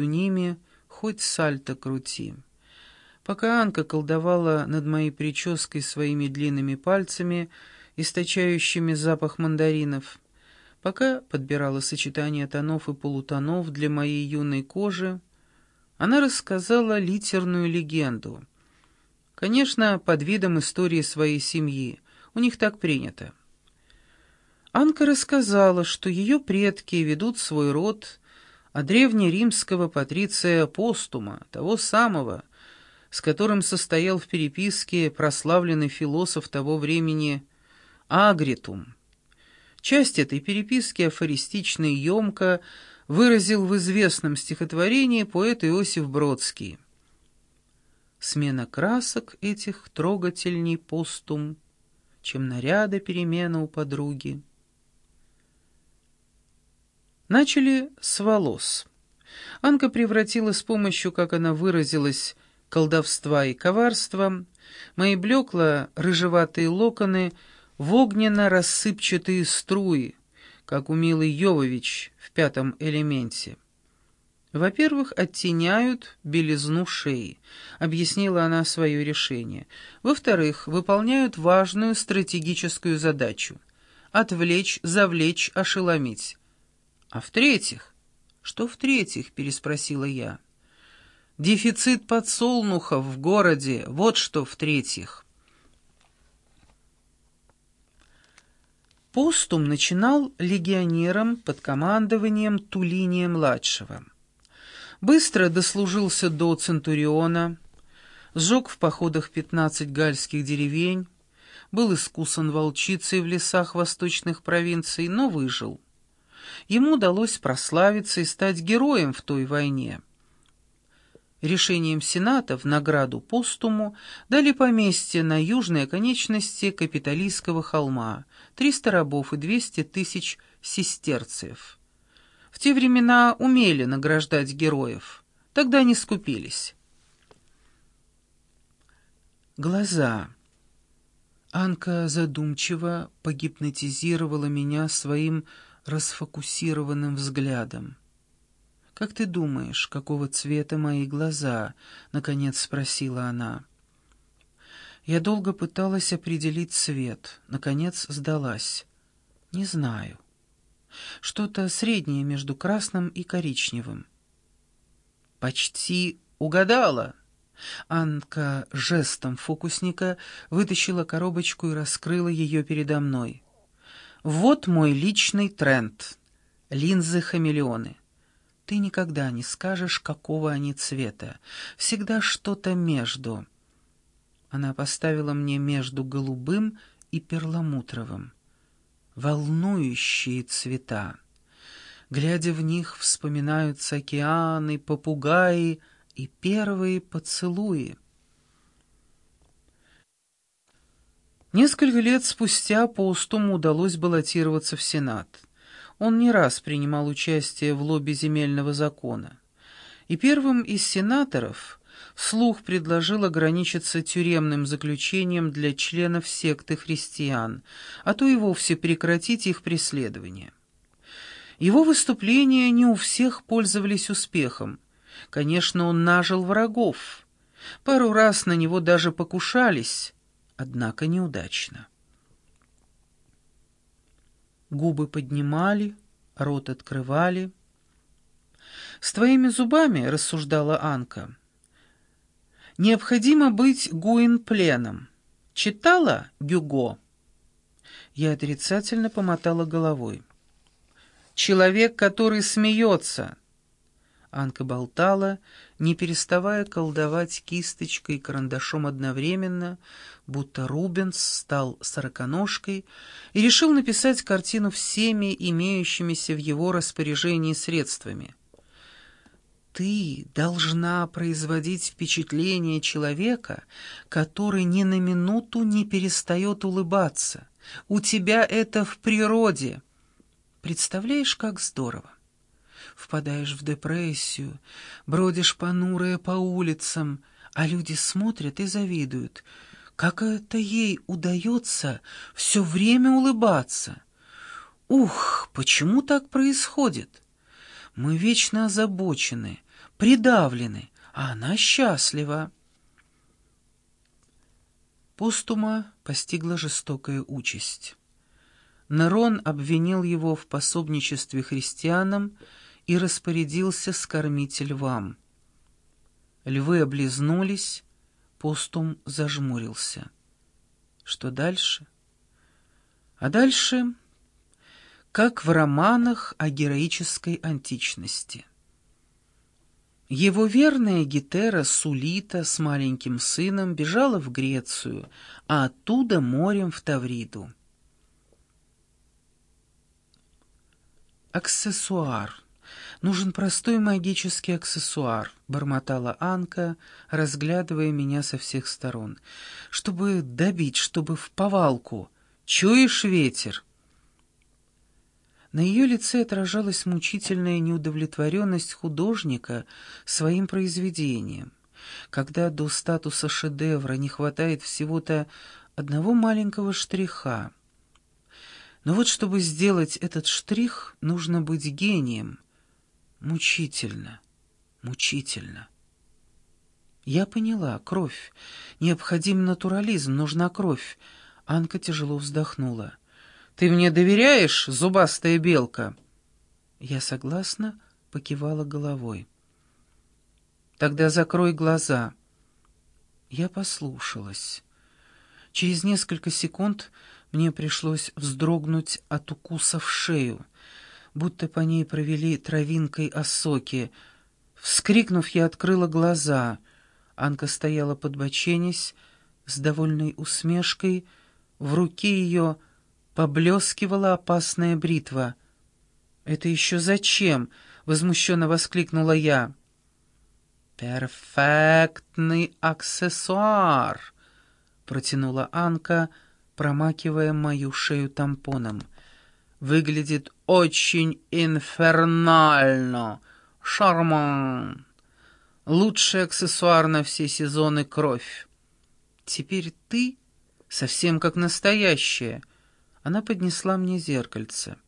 ними хоть сальто крути. Пока Анка колдовала над моей прической своими длинными пальцами, источающими запах мандаринов, пока подбирала сочетание тонов и полутонов для моей юной кожи, она рассказала литерную легенду. Конечно, под видом истории своей семьи, у них так принято. Анка рассказала, что ее предки ведут свой род а древнеримского патриция Постума, того самого, с которым состоял в переписке прославленный философ того времени Агритум. Часть этой переписки афористично и емко выразил в известном стихотворении поэт Иосиф Бродский. Смена красок этих трогательней постум, чем наряда перемена у подруги. Начали с волос. Анка превратила с помощью, как она выразилась, колдовства и коварства, мои блекло рыжеватые локоны в огненно-рассыпчатые струи, как у Милы Йовович в пятом элементе. Во-первых, оттеняют белизну шеи, объяснила она свое решение. Во-вторых, выполняют важную стратегическую задачу — отвлечь, завлечь, ошеломить. А в-третьих? Что в-третьих, переспросила я. Дефицит подсолнухов в городе, вот что в-третьих. Постум начинал легионером под командованием Тулиния-младшего. Быстро дослужился до Центуриона, сжег в походах пятнадцать гальских деревень, был искусан волчицей в лесах восточных провинций, но выжил ему удалось прославиться и стать героем в той войне. Решением Сената в награду постуму дали поместье на южной оконечности капиталистского холма, 300 рабов и 200 тысяч сестерцев. В те времена умели награждать героев, тогда не скупились. Глаза. Анка задумчиво погипнотизировала меня своим расфокусированным взглядом. «Как ты думаешь, какого цвета мои глаза?» — наконец спросила она. Я долго пыталась определить цвет, наконец сдалась. «Не знаю. Что-то среднее между красным и коричневым». «Почти угадала!» Анка жестом фокусника вытащила коробочку и раскрыла ее передо мной. Вот мой личный тренд. Линзы-хамелеоны. Ты никогда не скажешь, какого они цвета. Всегда что-то между. Она поставила мне между голубым и перламутровым. Волнующие цвета. Глядя в них, вспоминаются океаны, попугаи и первые поцелуи. Несколько лет спустя Паустому удалось баллотироваться в Сенат. Он не раз принимал участие в лобби земельного закона. И первым из сенаторов слух предложил ограничиться тюремным заключением для членов секты христиан, а то и вовсе прекратить их преследование. Его выступления не у всех пользовались успехом. Конечно, он нажил врагов. Пару раз на него даже покушались, однако неудачно. Губы поднимали, рот открывали. «С твоими зубами, — рассуждала Анка, — необходимо быть Гуинпленом. Читала Гюго?» Я отрицательно помотала головой. «Человек, который смеется!» Анка болтала, не переставая колдовать кисточкой и карандашом одновременно, будто Рубенс стал сороконожкой и решил написать картину всеми имеющимися в его распоряжении средствами. Ты должна производить впечатление человека, который ни на минуту не перестает улыбаться. У тебя это в природе. Представляешь, как здорово? Впадаешь в депрессию, бродишь понурая по улицам, а люди смотрят и завидуют — как это ей удается все время улыбаться? Ух, почему так происходит? Мы вечно озабочены, придавлены, а она счастлива. Постума постигла жестокая участь. Нерон обвинил его в пособничестве христианам и распорядился скормить львам. Львы облизнулись, постум зажмурился. Что дальше? А дальше, как в романах о героической античности. Его верная Гетера Сулита с маленьким сыном бежала в Грецию, а оттуда морем в Тавриду. Аксессуар. Нужен простой магический аксессуар, бормотала Анка, разглядывая меня со всех сторон. Чтобы добить, чтобы в повалку. Чуешь ветер? На ее лице отражалась мучительная неудовлетворенность художника своим произведением. Когда до статуса шедевра не хватает всего-то одного маленького штриха. Но вот чтобы сделать этот штрих, нужно быть гением. Мучительно, мучительно. Я поняла, кровь. Необходим натурализм, нужна кровь. Анка тяжело вздохнула. Ты мне доверяешь, зубастая белка?» Я согласно покивала головой. «Тогда закрой глаза». Я послушалась. Через несколько секунд мне пришлось вздрогнуть от укуса в шею, будто по ней провели травинкой осоки. Вскрикнув, я открыла глаза. Анка стояла подбоченясь, с довольной усмешкой, в руке ее поблескивала опасная бритва. «Это еще зачем?» — возмущенно воскликнула я. «Перфектный аксессуар!» — протянула Анка, промакивая мою шею тампоном. «Выглядит очень инфернально! Шарман! Лучший аксессуар на все сезоны — кровь. Теперь ты совсем как настоящая». Она поднесла мне зеркальце.